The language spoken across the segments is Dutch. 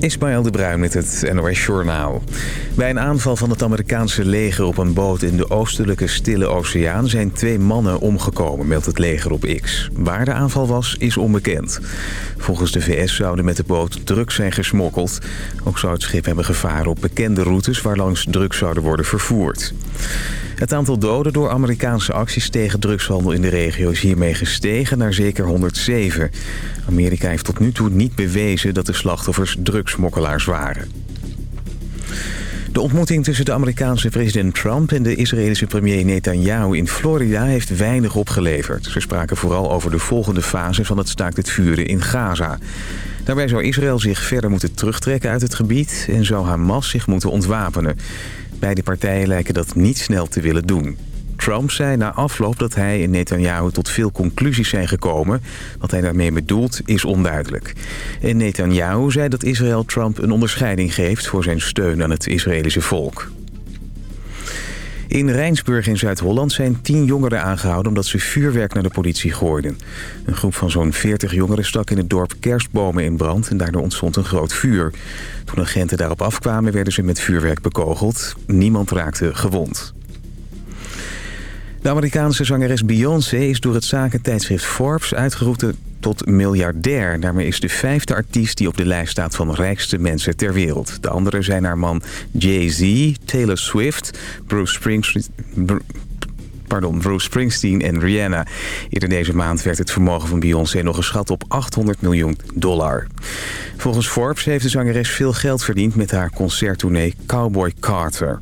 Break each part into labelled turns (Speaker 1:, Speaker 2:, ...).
Speaker 1: Ismaël de Bruin met het NOS Journaal. Bij een aanval van het Amerikaanse leger op een boot in de oostelijke Stille Oceaan... zijn twee mannen omgekomen, meldt het leger op X. Waar de aanval was, is onbekend. Volgens de VS zouden met de boot drugs zijn gesmokkeld. Ook zou het schip hebben gevaren op bekende routes... waar langs drugs zouden worden vervoerd. Het aantal doden door Amerikaanse acties tegen drugshandel in de regio is hiermee gestegen naar zeker 107. Amerika heeft tot nu toe niet bewezen dat de slachtoffers drugsmokkelaars waren. De ontmoeting tussen de Amerikaanse president Trump en de Israëlische premier Netanyahu in Florida heeft weinig opgeleverd. Ze spraken vooral over de volgende fase van het staakt het vuren in Gaza. Daarbij zou Israël zich verder moeten terugtrekken uit het gebied en zou Hamas zich moeten ontwapenen. Beide partijen lijken dat niet snel te willen doen. Trump zei na afloop dat hij en Netanyahu tot veel conclusies zijn gekomen. Wat hij daarmee bedoelt is onduidelijk. En Netanyahu zei dat Israël Trump een onderscheiding geeft... voor zijn steun aan het Israëlische volk. In Rijnsburg in Zuid-Holland zijn tien jongeren aangehouden... omdat ze vuurwerk naar de politie gooiden. Een groep van zo'n 40 jongeren stak in het dorp kerstbomen in brand... en daardoor ontstond een groot vuur. Toen agenten daarop afkwamen werden ze met vuurwerk bekogeld. Niemand raakte gewond. De Amerikaanse zangeres Beyoncé is door het zakentijdschrift Forbes uitgeroepen tot miljardair. Daarmee is de vijfde artiest die op de lijst staat van rijkste mensen ter wereld. De anderen zijn haar man Jay-Z, Taylor Swift, Bruce Springsteen... Pardon, Bruce Springsteen en Rihanna. Eerder deze maand werd het vermogen van Beyoncé nog geschat op 800 miljoen dollar. Volgens Forbes heeft de zangeres veel geld verdiend met haar concerttournee Cowboy Carter.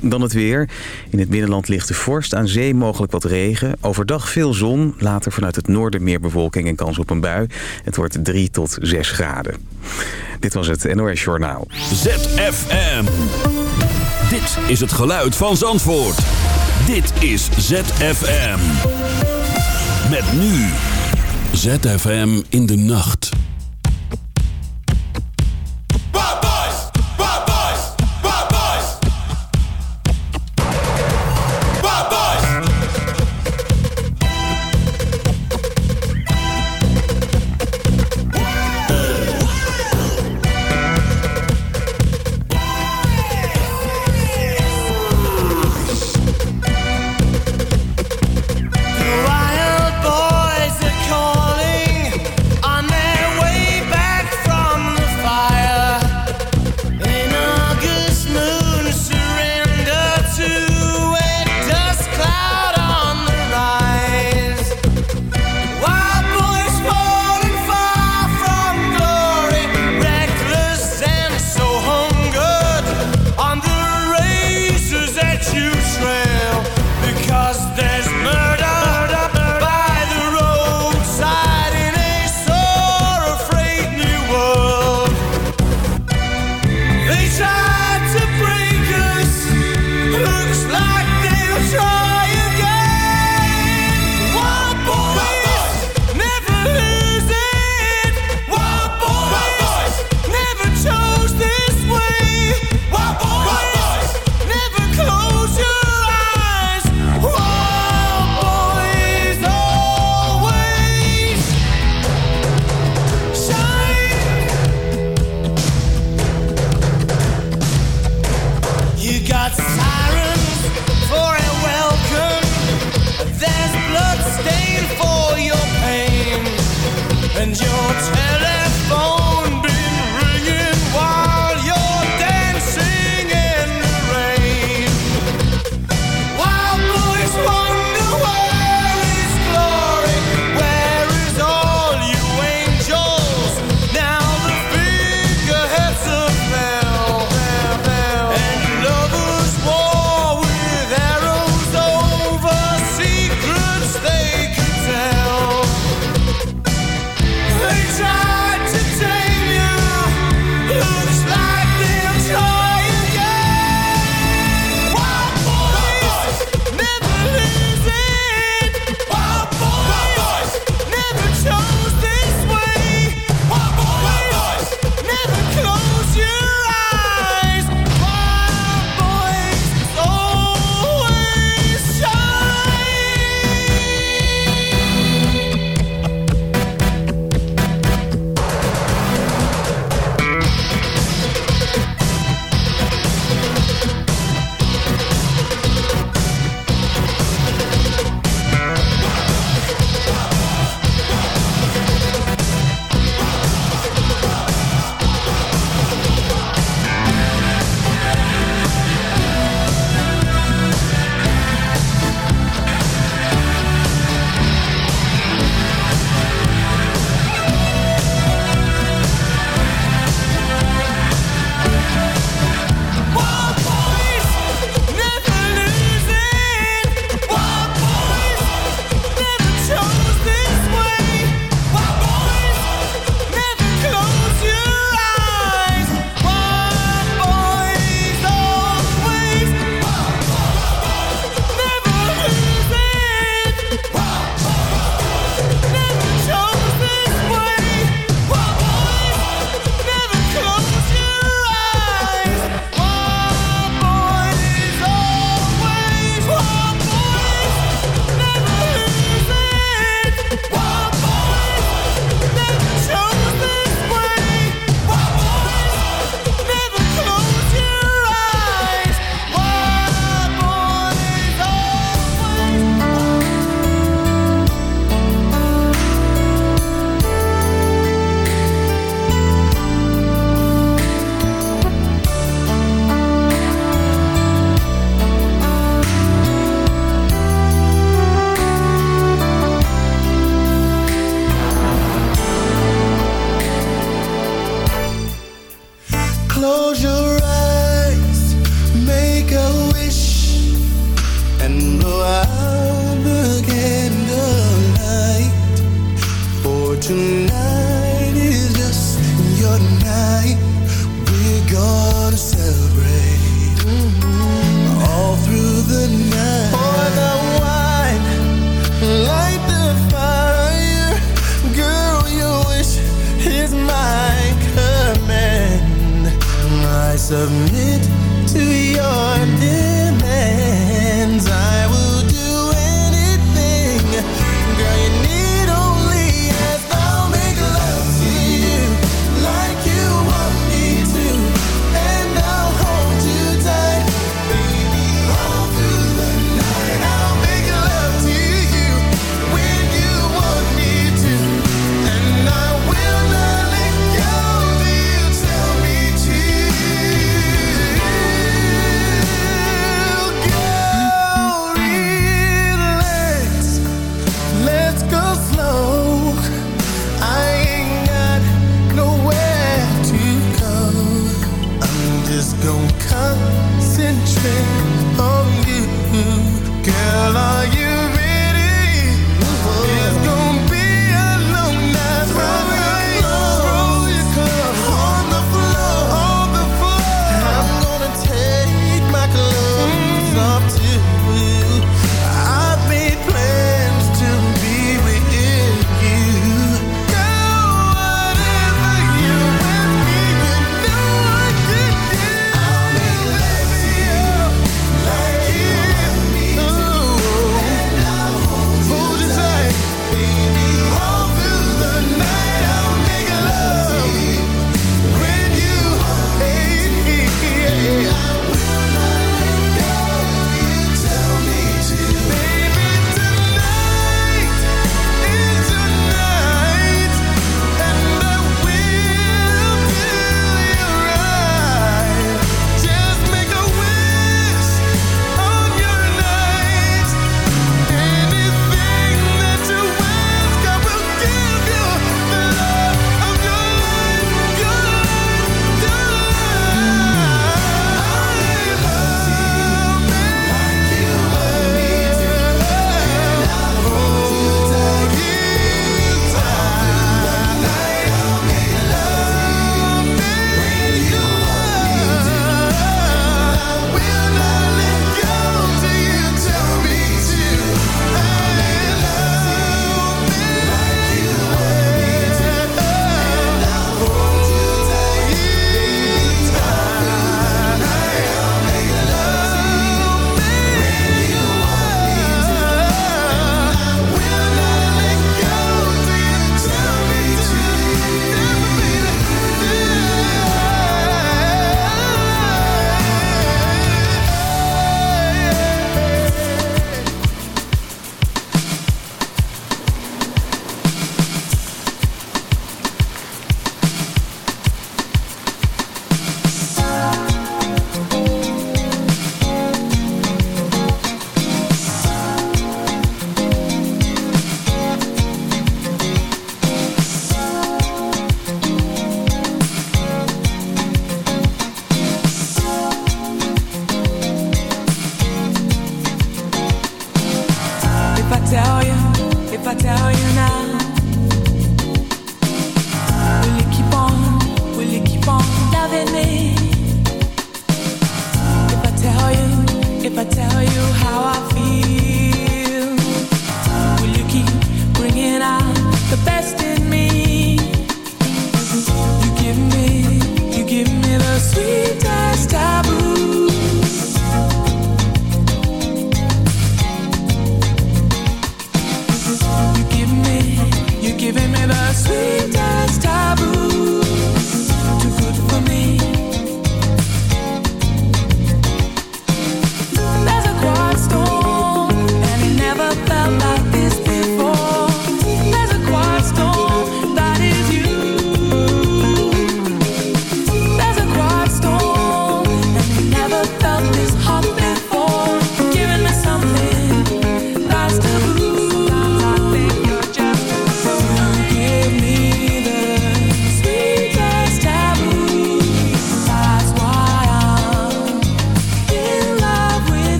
Speaker 1: Dan het weer. In het binnenland ligt de vorst, aan zee mogelijk wat regen. Overdag veel zon, later vanuit het noorden meer bewolking en kans op een bui. Het wordt 3 tot 6 graden. Dit was het NOS Journaal.
Speaker 2: ZFM. Dit is het geluid van Zandvoort. Dit is ZFM. Met nu. ZFM in de nacht.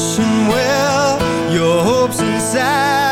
Speaker 3: Wishing well Your hopes inside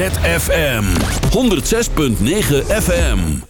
Speaker 2: ZFM 106.9 FM.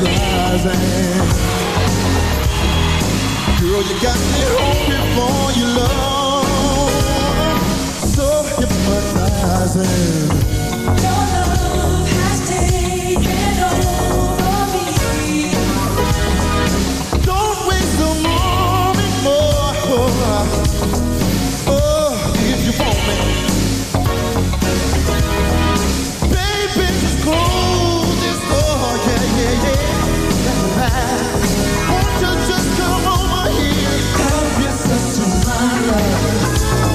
Speaker 4: Is rising. Girl, you got me hungry for your love. So hypnotizing.
Speaker 5: Your love has taken over me.
Speaker 4: Don't waste a moment more. Oh, if you want me
Speaker 2: tomorrow.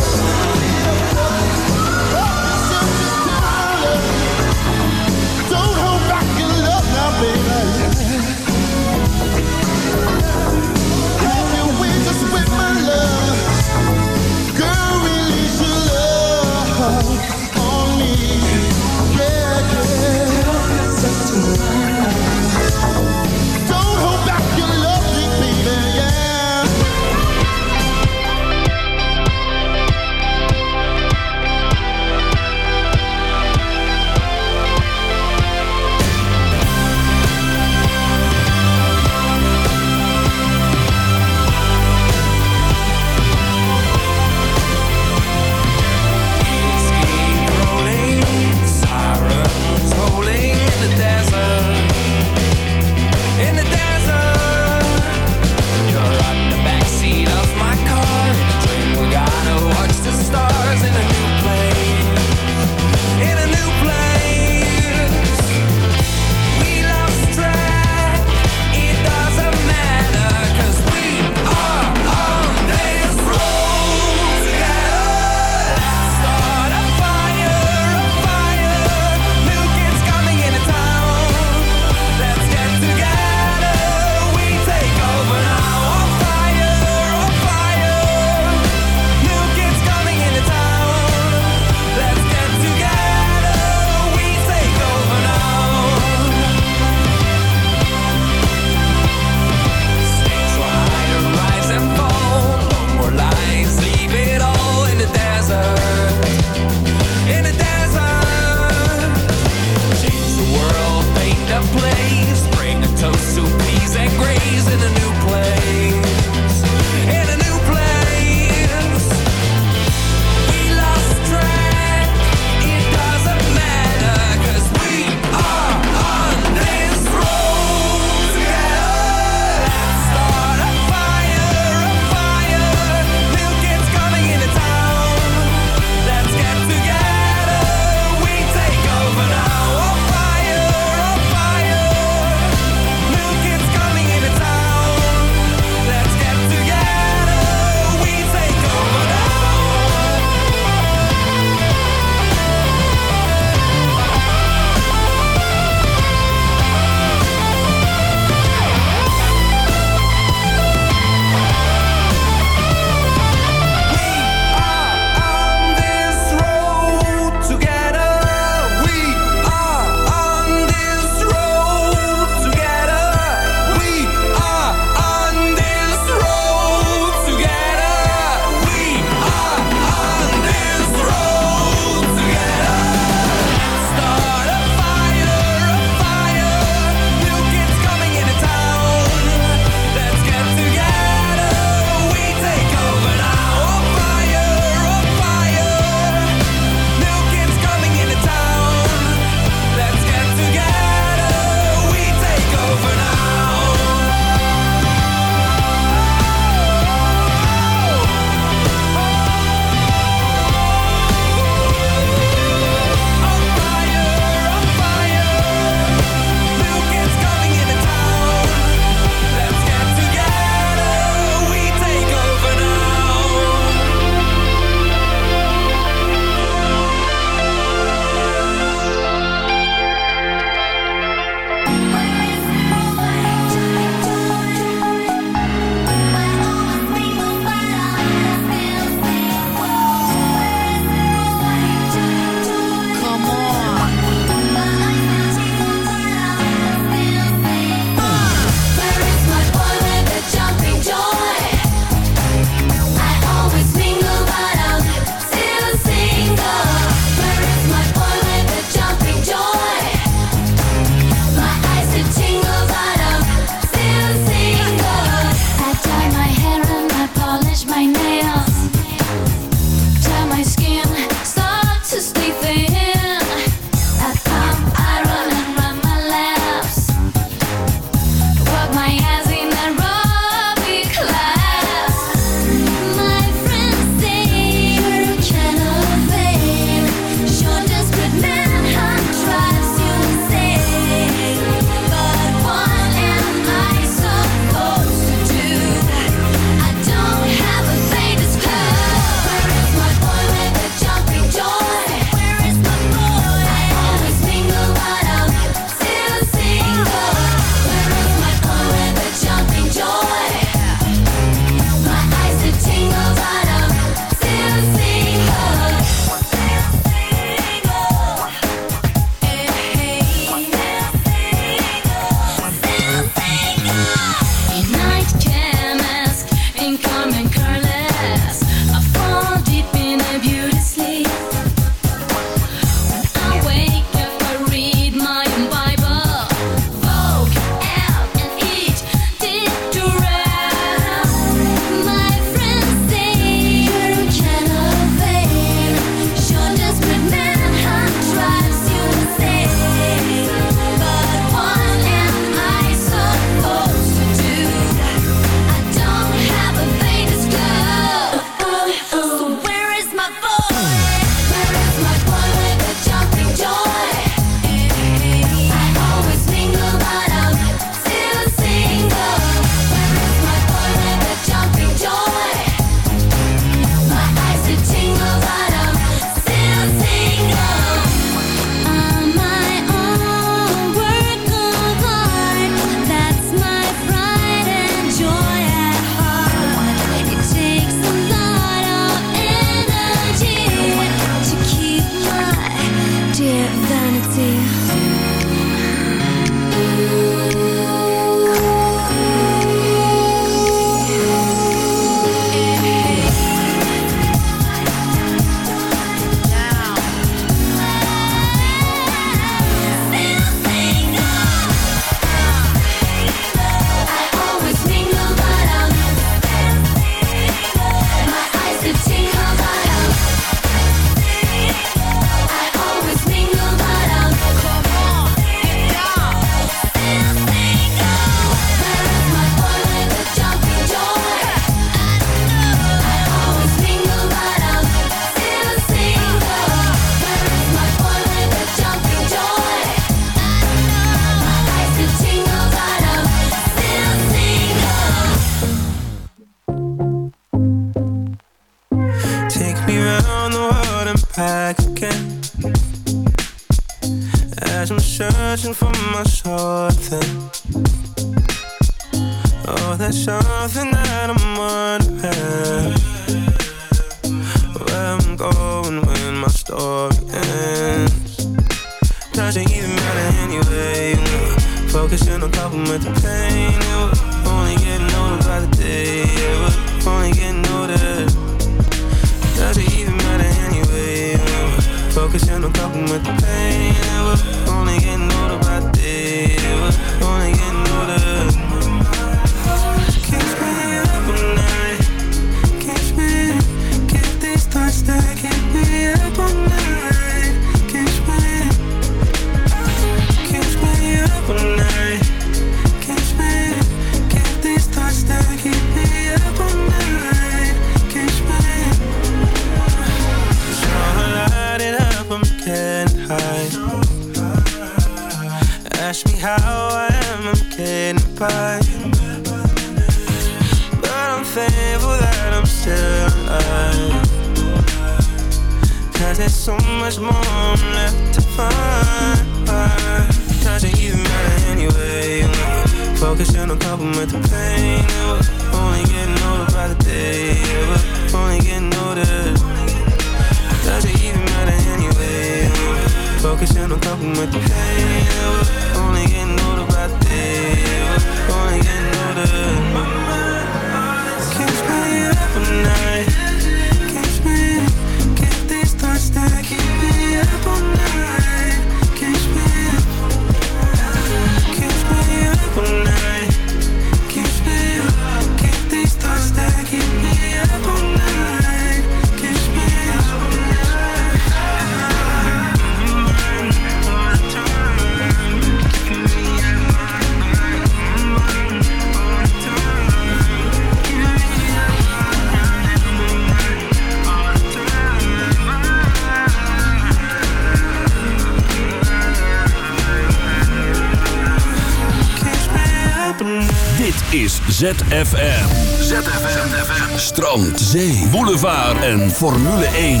Speaker 2: ZFM. ZFM. Strand, zee, boulevard en Formule 1.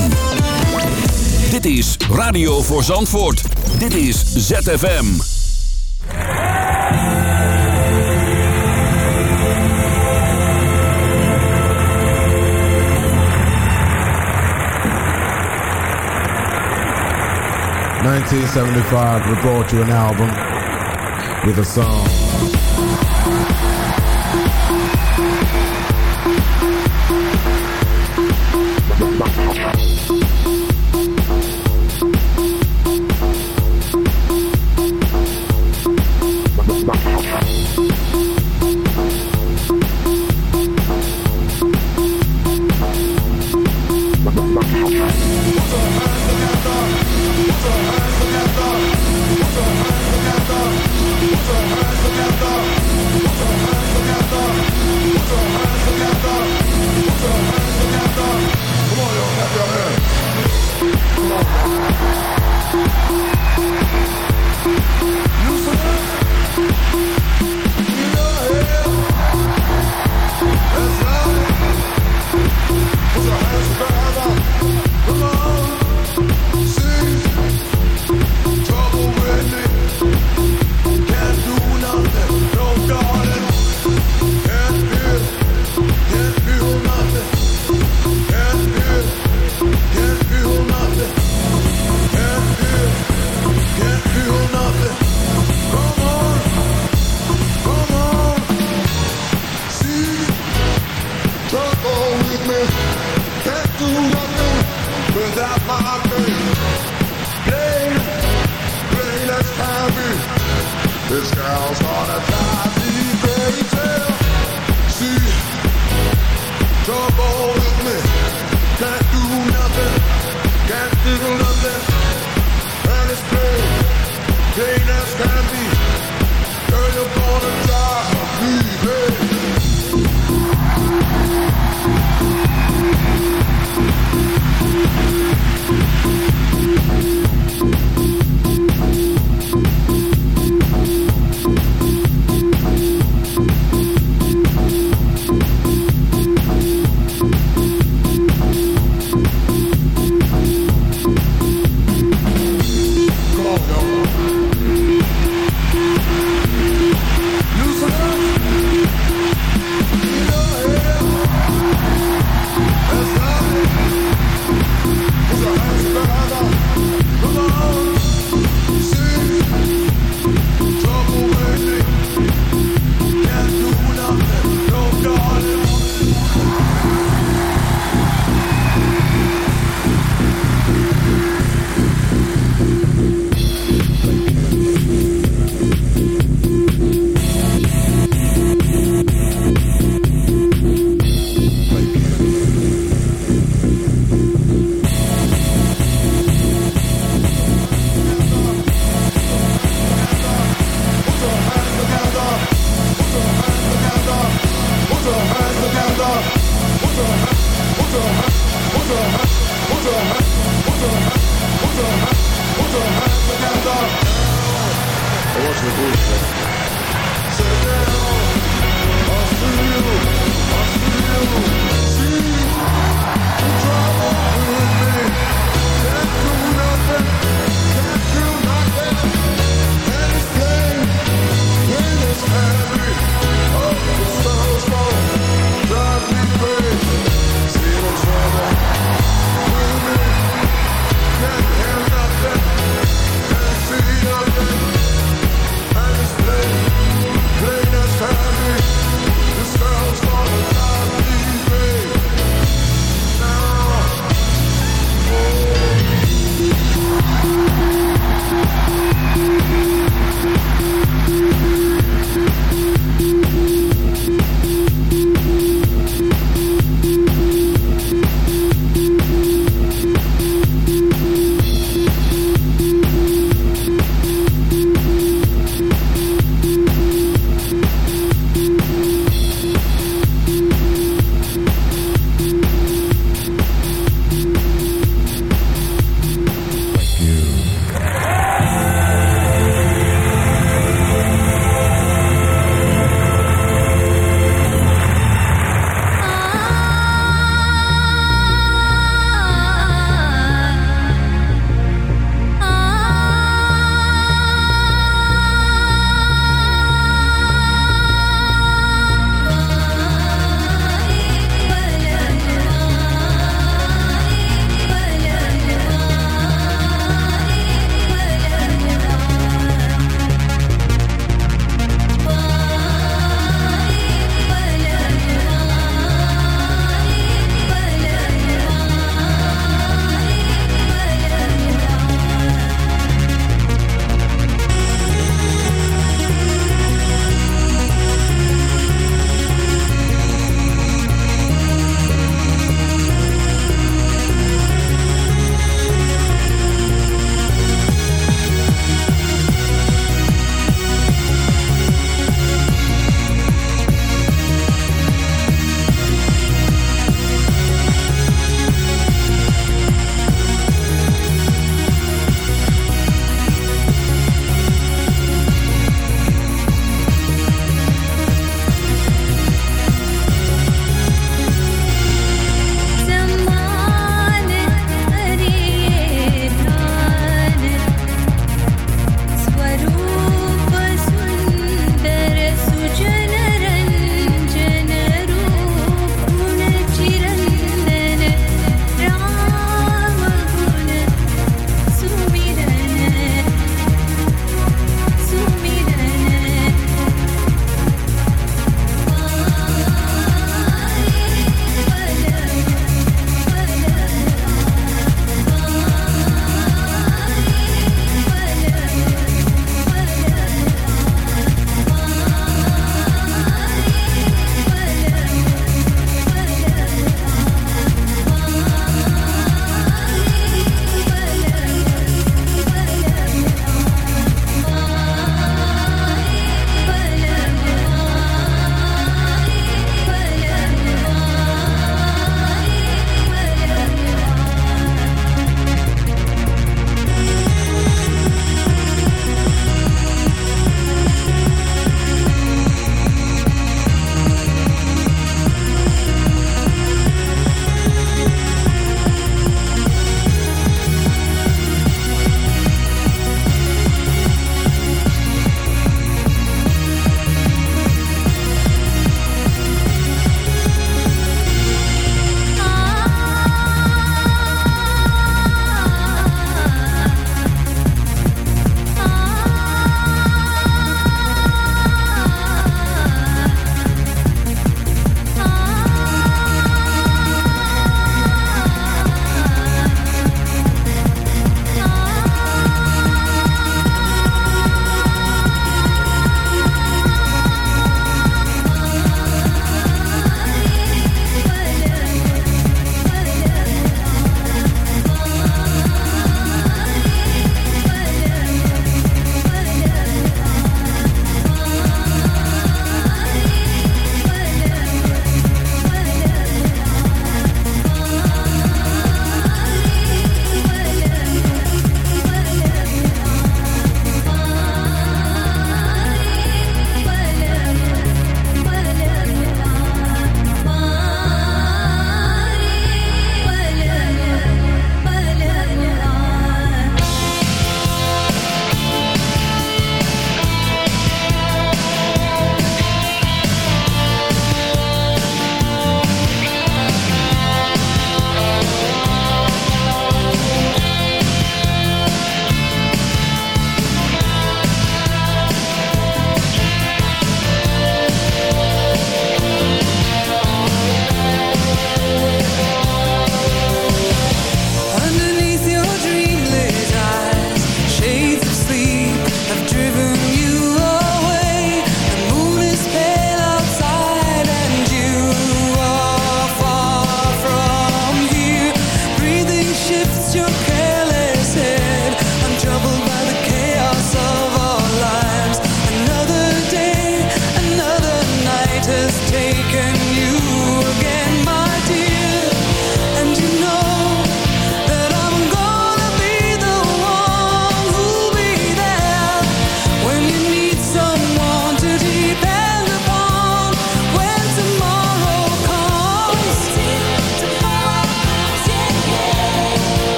Speaker 2: Dit is Radio voor Zandvoort. Dit is ZFM.
Speaker 6: Nineteen seventy-five, we brought you an album with a song.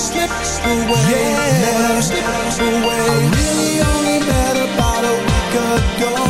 Speaker 3: slips away, yeah. never slips away. I really only met about a week ago.